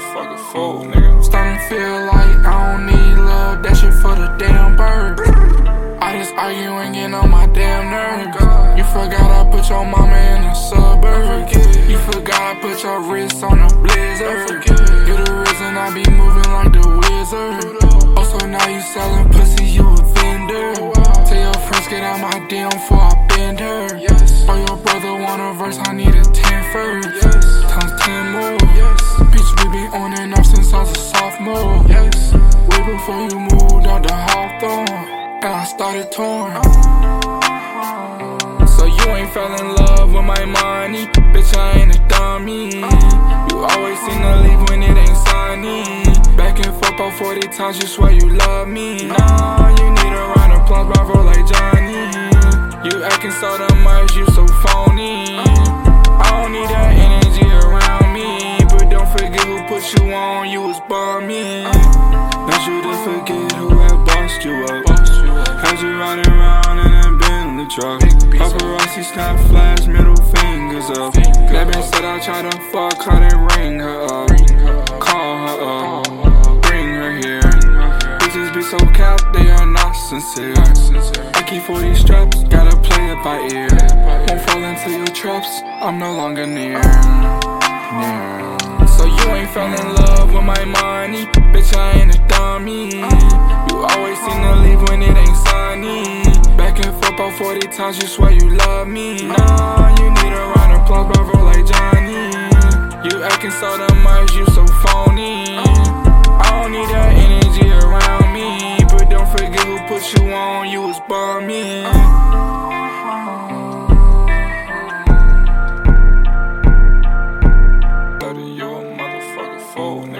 motherfucker fool, nigga. I'm starting to feel like I don't need love, that shit for the damn bird. I just arguing, getting on my damn nerves. You forgot I put your mama in the suburbs. You forgot I put your wrist on a blizzard. You the reason I be moving like the wizard. Also, now you selling pussy, out my DM before I bend her. Oh, your brother want a verse, I need a 10 first. Times 10 more. Yes. Bitch, we been on and off since I was a sophomore. Way before you moved out the Hawthorne. And I started touring. Uh-huh. So you ain't fell in love with my money, bitch. I ain't a dummy. Uh-huh. You always seem to leave when it ain't sunny. Back and forth about 40 times, you swear you love me. Nah, you put you on. You was bummy. Not you to forget who had bossed you up. Had you riding around in a Bentley truck. Paparazzi snap flash, middle fingers up. That bitch said I tried to fuck her, then ring her up. Call her up, bring her here. Bitches be so capped, they are not sincere. I keep 40 straps, gotta play it by ear. Won't fall into your traps, I'm no longer near. near. So you ain't fell in love with my money, bitch. I ain't a dummy. You always seem to leave when it ain't sunny. Back and forth about 40 times, you swear you love me. Nah, you need a round of applause, like Johnny. You acting so much, you so phony. I don't need that energy around me, but don't forget who put you on. You was bummy. Buddy,